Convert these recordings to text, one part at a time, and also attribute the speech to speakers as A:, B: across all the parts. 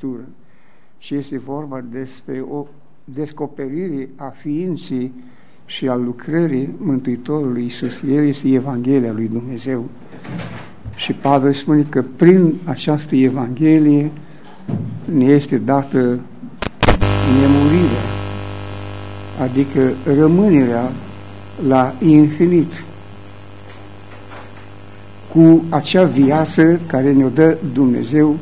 A: Scriptură, ci este vorba despre o descoperire a ființei și a lucrării Mântuitorului Isus. El este Evanghelia lui Dumnezeu. Și Pavel spune că prin această Evanghelie ne este dată nemurirea, adică rămânerea la infinit, cu acea viață care ne-o dă Dumnezeu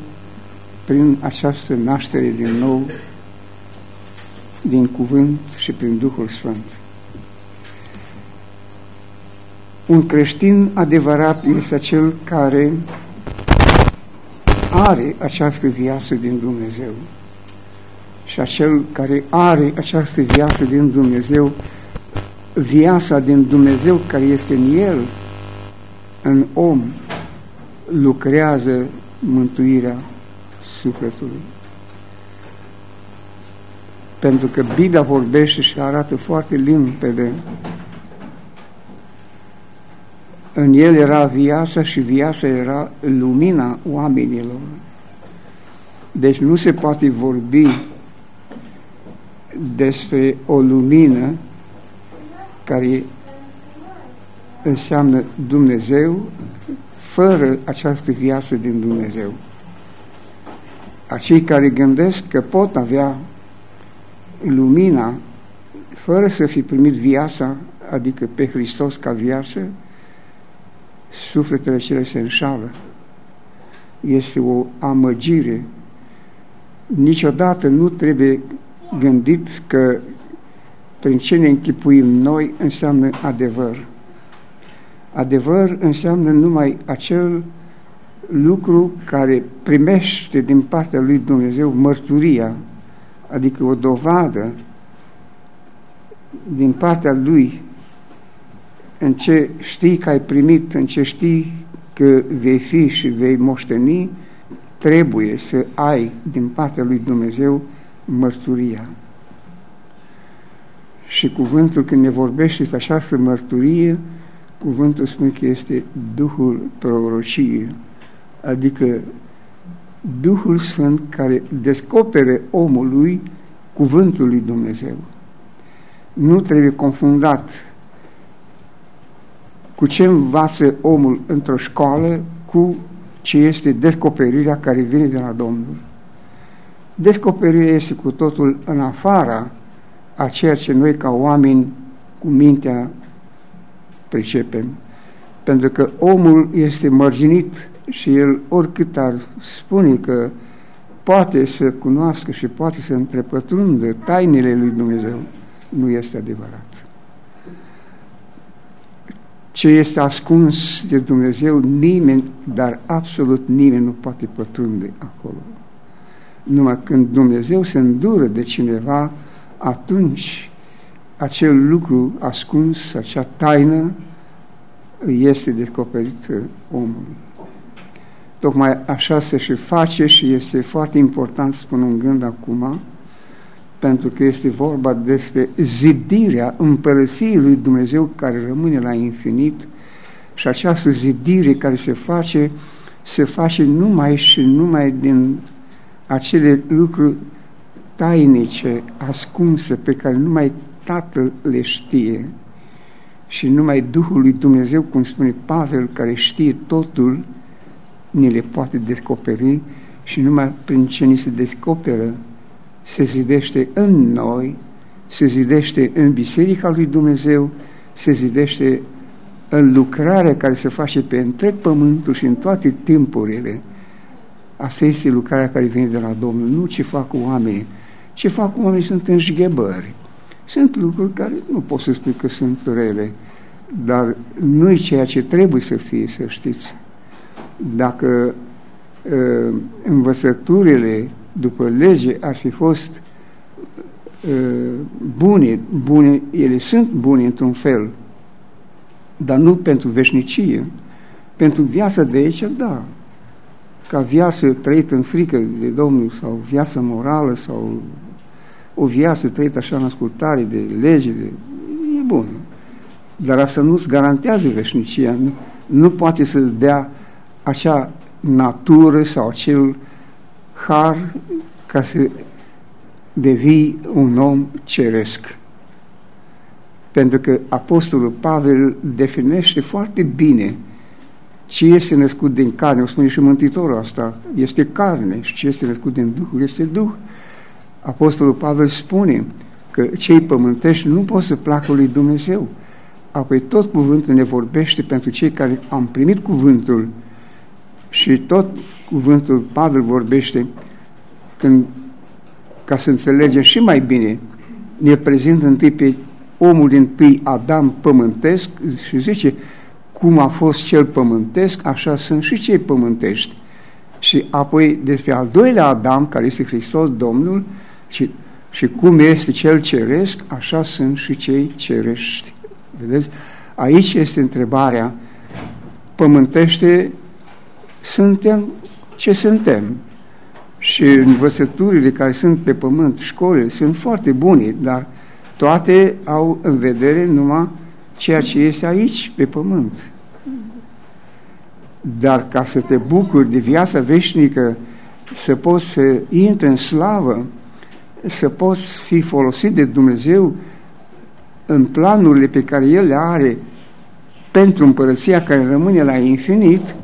A: prin această naștere din nou din cuvânt și prin Duhul Sfânt. Un creștin adevărat este acel care are această viață din Dumnezeu și acel care are această viață din Dumnezeu, viața din Dumnezeu care este în el, în om, lucrează mântuirea sufletului. Pentru că Biblia vorbește și arată foarte limpede. În el era viața și viața era lumina oamenilor. Deci nu se poate vorbi despre o lumină care înseamnă Dumnezeu fără această viață din Dumnezeu acei care gândesc că pot avea lumina fără să fi primit viața, adică pe Hristos ca viață, sufletele cele se înșală. Este o amăgire. Niciodată nu trebuie gândit că prin ce ne închipuim noi înseamnă adevăr. Adevăr înseamnă numai acel lucru care primește din partea lui Dumnezeu mărturia, adică o dovadă din partea lui în ce știi că ai primit, în ce știi că vei fi și vei moșteni, trebuie să ai din partea lui Dumnezeu mărturia. Și cuvântul când ne vorbește pe această mărturie, cuvântul spune că este Duhul prorociei adică Duhul Sfânt care descopere omului cuvântul lui Dumnezeu. Nu trebuie confundat cu ce învață omul într-o școală cu ce este descoperirea care vine de la Domnul. Descoperirea este cu totul în afara a ceea ce noi ca oameni cu mintea pricepem. Pentru că omul este mărginit și el oricât ar spune că poate să cunoască și poate să întrepătrundă tainele lui Dumnezeu, nu este adevărat. Ce este ascuns de Dumnezeu, nimeni, dar absolut nimeni nu poate pătrunde acolo. Numai când Dumnezeu se îndură de cineva, atunci acel lucru ascuns, acea taină, este descoperit omului. Tocmai așa se și face și este foarte important, spun un gând acum, pentru că este vorba despre zidirea împărăției lui Dumnezeu care rămâne la infinit. Și această zidire care se face, se face numai și numai din acele lucruri tainice, ascunse, pe care numai Tatăl le știe. Și numai Duhul lui Dumnezeu, cum spune Pavel, care știe totul, ni le poate descoperi și numai prin ce ni se descoperă se zidește în noi, se zidește în Biserica lui Dumnezeu, se zidește în lucrarea care se face pe întreg pământul și în toate timpurile. Asta este lucrarea care vine de la Domnul, nu ce fac oamenii. Ce fac oamenii sunt înșghebări. Sunt lucruri care nu pot să spui că sunt rele, dar nu-i ceea ce trebuie să fie, să știți dacă uh, învățăturile după lege ar fi fost uh, bune, bune, ele sunt bune într-un fel, dar nu pentru veșnicie. Pentru viața de aici, da. Ca viață trăită în frică de Domnul sau viață morală sau o viață trăită așa în ascultare de lege, de, e bun. Dar asta nu-ți garantează veșnicia. Nu, nu poate să-ți dea acea natură sau acel har ca să devii un om ceresc. Pentru că Apostolul Pavel definește foarte bine ce este născut din carne, o spune și Mântuitorul asta, este carne și ce este născut din Duhul este Duh. Apostolul Pavel spune că cei pământești nu pot să placă lui Dumnezeu. Apoi tot cuvântul ne vorbește pentru cei care am primit cuvântul și tot cuvântul Pavel vorbește când, ca să înțelegem și mai bine, ne prezintă întâi pe omul din tâi Adam pământesc și zice cum a fost cel pământesc, așa sunt și cei pământești. Și apoi despre al doilea Adam, care este Hristos Domnul, și, și cum este cel ceresc, așa sunt și cei cerești. Vedeți? Aici este întrebarea. Pământește suntem ce suntem. Și învățăturile care sunt pe pământ, școlile, sunt foarte bune, dar toate au în vedere numai ceea ce este aici, pe pământ. Dar ca să te bucuri de viața veșnică, să poți să intri în slavă, să poți fi folosit de Dumnezeu în planurile pe care El le are pentru împărăția care rămâne la infinit,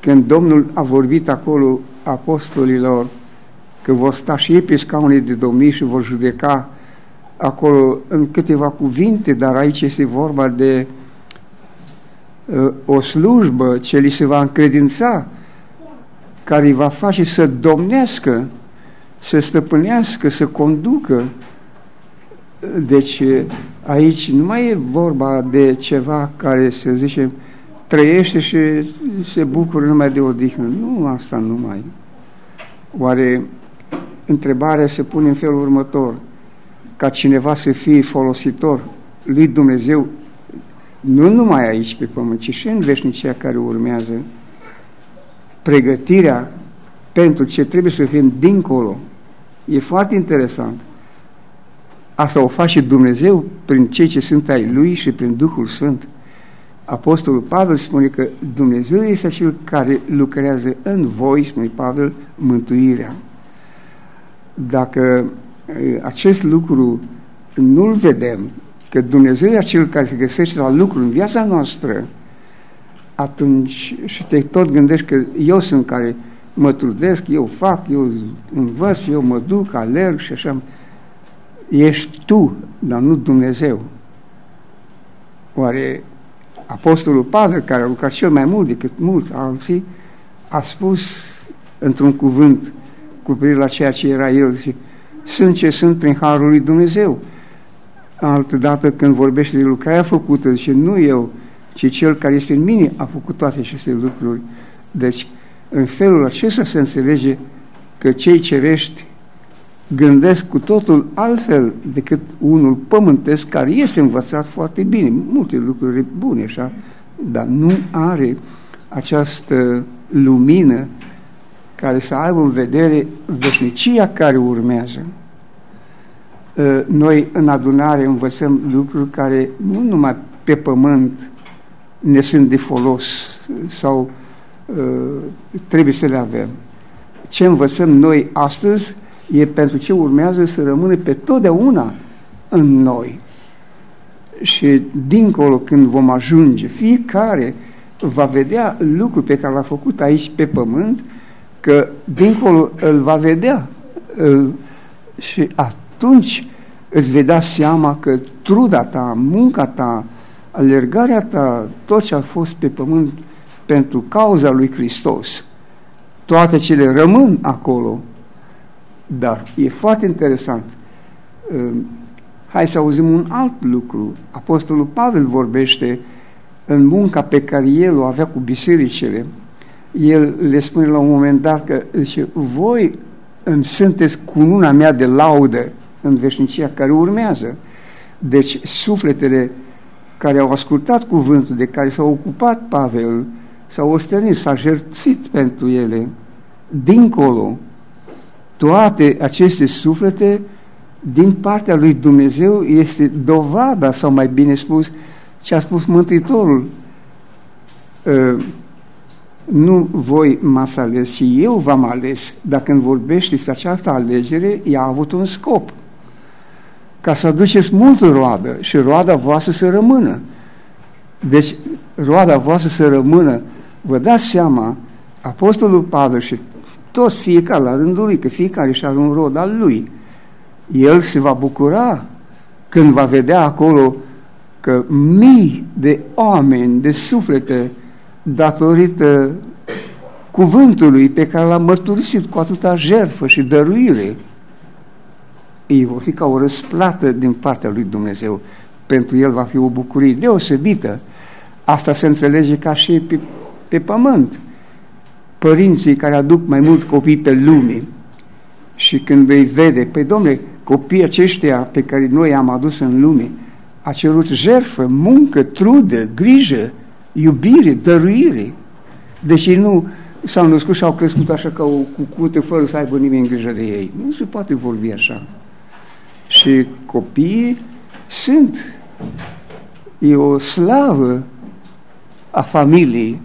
A: când Domnul a vorbit acolo apostolilor că vor sta și ei pe scaune de domnii și vor judeca acolo în câteva cuvinte, dar aici este vorba de uh, o slujbă ce li se va încredința, care îi va face să domnească, să stăpânească, să conducă. Deci aici nu mai e vorba de ceva care, să zicem, trăiește și se bucură numai de odihnă. Nu, asta nu mai. Oare întrebarea se pune în felul următor – ca cineva să fie folositor lui Dumnezeu, nu numai aici pe pământ, ci și în veșnicia care urmează, pregătirea pentru ce trebuie să fim dincolo. E foarte interesant. Asta o face Dumnezeu prin cei ce sunt ai Lui și prin Duhul Sfânt. Apostolul Pavel spune că Dumnezeu este acel care lucrează în voi, spune Pavel, mântuirea. Dacă acest lucru nu-l vedem, că Dumnezeu e acel care se găsește la lucru în viața noastră, atunci și te tot gândești că eu sunt care mă trudesc, eu fac, eu învăț, eu mă duc, alerg și așa. Ești tu, dar nu Dumnezeu. Oare Apostolul Pavel, care a lucrat cel mai mult decât mulți alții, a spus într-un cuvânt cu privire la ceea ce era el și sunt ce sunt prin Harul lui Dumnezeu. Altă dată când vorbește de lucrarea făcută, și nu eu, ci Cel care este în mine a făcut toate aceste lucruri. Deci, în felul acesta se înțelege că cei cerești gândesc cu totul altfel decât unul pământesc care este învățat foarte bine, multe lucruri bune, așa, dar nu are această lumină care să aibă în vedere veșnicia care urmează. Ă, noi în adunare învățăm lucruri care nu numai pe pământ ne sunt de folos sau ă, trebuie să le avem. Ce învățăm noi astăzi e pentru ce urmează să rămână pe totdeauna în noi. Și dincolo când vom ajunge, fiecare va vedea lucruri pe care l-a făcut aici pe pământ că dincolo îl va vedea îl, și atunci îți vei da seama că truda ta, munca ta, alergarea ta, tot ce a fost pe pământ pentru cauza lui Hristos, toate cele rămân acolo. Dar e foarte interesant. Hai să auzim un alt lucru. Apostolul Pavel vorbește în munca pe care el o avea cu bisericile el le spune la un moment dat că zice, voi sunteți cununa mea de laudă în veșnicia care urmează. Deci sufletele care au ascultat cuvântul, de care s-au ocupat Pavel, s-au ostenit, s-a jertfit pentru ele, dincolo, toate aceste suflete, din partea lui Dumnezeu, este dovada, sau mai bine spus, ce a spus Mântuitorul. Ă, nu voi m-ați ales și eu v-am ales, dar când vorbești despre această alegere, ea a avut un scop. Ca să aduceți multă roadă și roada voastră să rămână. Deci, roada voastră să rămână, vă dați seama, Apostolul Pavel și toți fiecare la rândul lui, că fiecare și are un rod al lui, el se va bucura când va vedea acolo că mii de oameni, de suflete, datorită cuvântului pe care l-a mărturisit cu atâta jertfă și dăruire, ei vor fi ca o răsplată din partea lui Dumnezeu. Pentru el va fi o bucurie deosebită. Asta se înțelege ca și pe, pe pământ. Părinții care aduc mai mulți copii pe lume și când îi vede, pe domnule, copiii aceștia pe care noi am adus în lume, a cerut jertfă, muncă, trudă, grijă, iubire, dăruire. Deci ei nu s-au născut și au crescut așa ca o cucută fără să aibă nimeni grijă de ei. Nu se poate vorbi așa. Și copiii sunt. E o slavă a familiei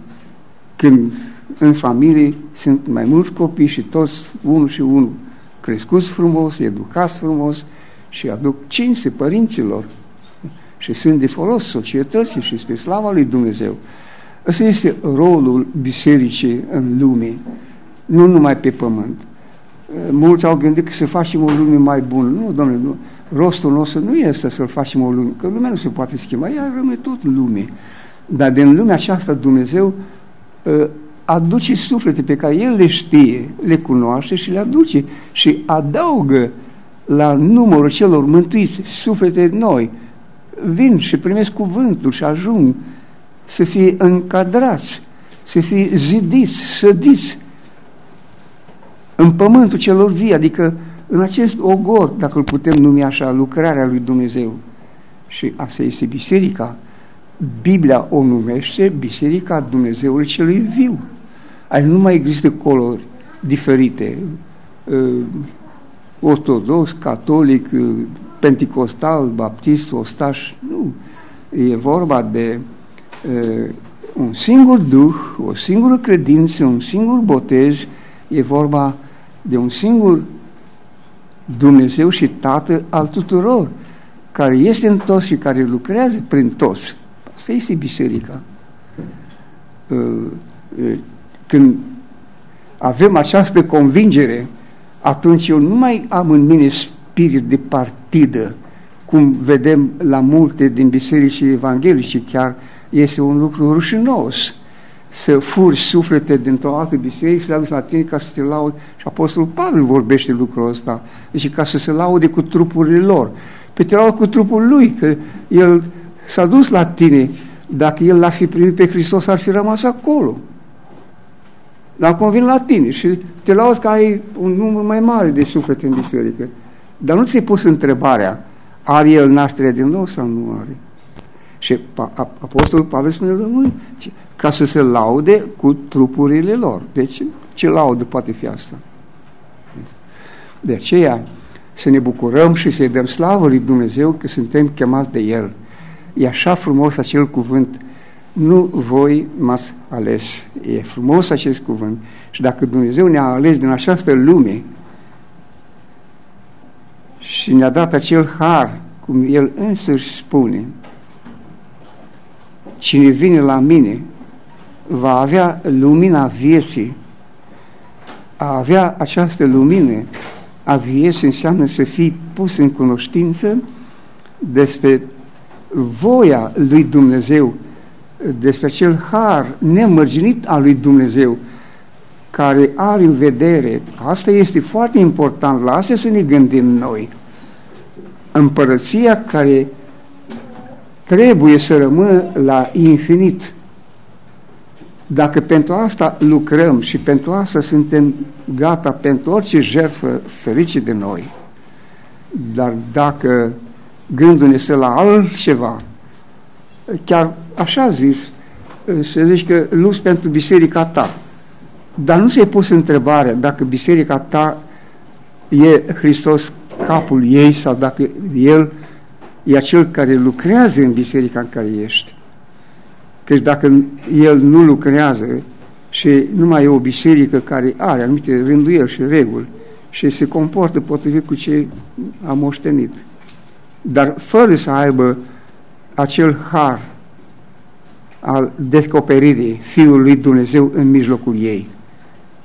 A: când în familie sunt mai mulți copii și toți unul și unul crescuți frumos, educați frumos și aduc cinste părinților și sunt de folos societății și spre slava lui Dumnezeu. Ăsta este rolul bisericii în lume, nu numai pe pământ. Mulți au gândit că să facem o lume mai bună. Nu, domnule, nu. rostul nostru nu este să-l facem o lume, că lumea nu se poate schimba, ea rămâne tot lume. Dar din lumea aceasta Dumnezeu ă, aduce suflete pe care El le știe, le cunoaște și le aduce și adaugă la numărul celor mântuiți suflete noi, vin și primesc cuvântul și ajung să fie încadrați, să fie zidiți, sădiți în pământul celor vii, adică în acest ogor, dacă îl putem numi așa, lucrarea lui Dumnezeu. Și asta este biserica. Biblia o numește Biserica Dumnezeului celui viu. Aici nu mai există colori diferite, uh, ortodox, catolic, uh, penticostal, baptist, ostaș, nu. E vorba de uh, un singur duh, o singură credință, un singur botez, e vorba de un singur Dumnezeu și Tată al tuturor, care este în toți și care lucrează prin toți. Asta este biserica. Uh, uh, când avem această convingere, atunci eu nu mai am în mine spirit de partidă, cum vedem la multe din biserici evanghelice, chiar este un lucru rușinos să furi suflete dintr-o altă biserică și le aduci la tine ca să te laude. Și Apostolul Pavel vorbește lucrul ăsta. Deci ca să se laude cu trupurile lor. Pe te laud cu trupul lui, că el s-a dus la tine. Dacă el l-ar fi primit pe Hristos, ar fi rămas acolo. Dar acum vin la tine și te lauzi că ai un număr mai mare de suflete în biserică. Dar nu ți-ai pus întrebarea, are el nașterea din nou sau nu are? Și Apostolul Pavel spune, nu, ca să se laude cu trupurile lor. Deci, ce laudă poate fi asta? De aceea, să ne bucurăm și să-i dăm slavă lui Dumnezeu că suntem chemați de El. E așa frumos acel cuvânt, nu voi m-ați ales. E frumos acest cuvânt. Și dacă Dumnezeu ne-a ales din această lume și ne-a dat acel har, cum El însuși spune, cine vine la mine va avea lumina vieții. A avea această lumină a vieții înseamnă să fii pus în cunoștință despre voia lui Dumnezeu, despre acel har nemărginit al lui Dumnezeu, care are în vedere, asta este foarte important, la asta să ne gândim noi, împărăția care trebuie să rămână la infinit. Dacă pentru asta lucrăm și pentru asta suntem gata pentru orice jertfă ferice de noi, dar dacă gândul este la altceva, chiar așa zis, se zice că lupți pentru biserica ta, dar nu se-i pus întrebarea dacă biserica ta e Hristos capul ei sau dacă El e acel care lucrează în biserica în care ești. Căci dacă el nu lucrează și nu mai e o biserică care are anumite rânduieli și reguli și se comportă potrivit cu ce a moștenit. Dar fără să aibă acel har al descoperirii Fiului lui Dumnezeu în mijlocul ei.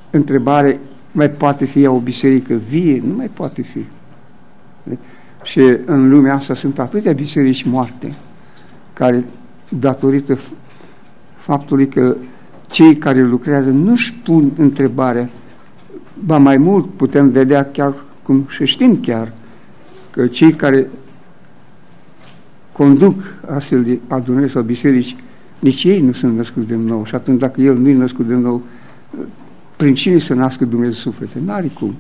A: Întrebare, mai poate fi o biserică vie? Nu mai poate fi. Și în lumea asta sunt atâtea biserici moarte care, datorită faptului că cei care lucrează nu-și pun întrebarea, ba mai mult putem vedea chiar cum și știm chiar că cei care conduc astfel de adunări sau biserici, nici ei nu sunt născuți de nou. Și atunci dacă el nu e născut de nou, prin cine să nască Dumnezeu suflete? N-are cum.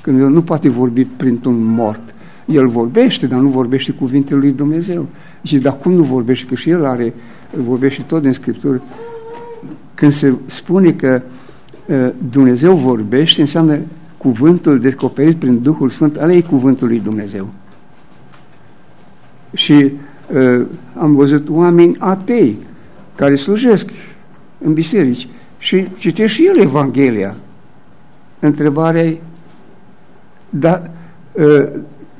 A: Când el nu poate vorbi printr-un mort. El vorbește, dar nu vorbește cuvintele lui Dumnezeu. Și dar cum nu vorbește? Că și el are, vorbește tot din Scriptură. Când se spune că uh, Dumnezeu vorbește, înseamnă cuvântul descoperit prin Duhul Sfânt, ăla e cuvântul lui Dumnezeu. Și uh, am văzut oameni atei care slujesc în biserici și citește și el Evanghelia. Întrebarea e, dar uh,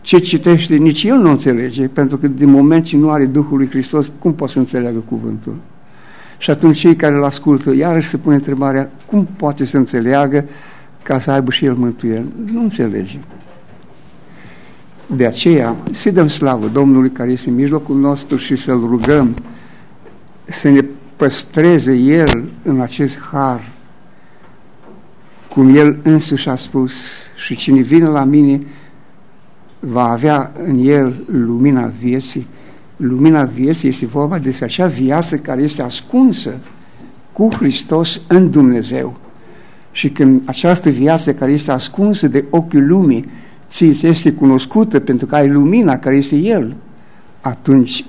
A: ce citește nici el nu înțelege, pentru că din moment ce nu are Duhul lui Hristos, cum poate să înțeleagă cuvântul? Și atunci cei care îl ascultă, iarăși se pune întrebarea, cum poate să înțeleagă ca să aibă și el mântuire? Nu înțelege. De aceea, să dăm slavă Domnului care este în mijlocul nostru și să-L rugăm să ne păstreze El în acest har, cum El însuși a spus, și cine vine la mine va avea în El lumina vieții. Lumina vieții este vorba despre acea viață care este ascunsă cu Hristos în Dumnezeu. Și când această viață care este ascunsă de ochiul lumii ți este cunoscută pentru că ai lumina care este El, atunci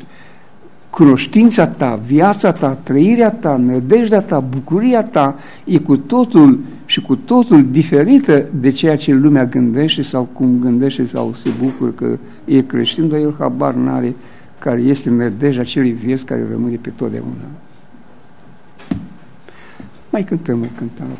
A: cunoștința ta, viața ta, trăirea ta, nădejdea ta, bucuria ta e cu totul și cu totul diferită de ceea ce lumea gândește sau cum gândește sau se bucură că e creștin, dar el habar n-are care este nădejdea acelui vieți care rămâne pe totdeauna. Mai cântăm o cântare.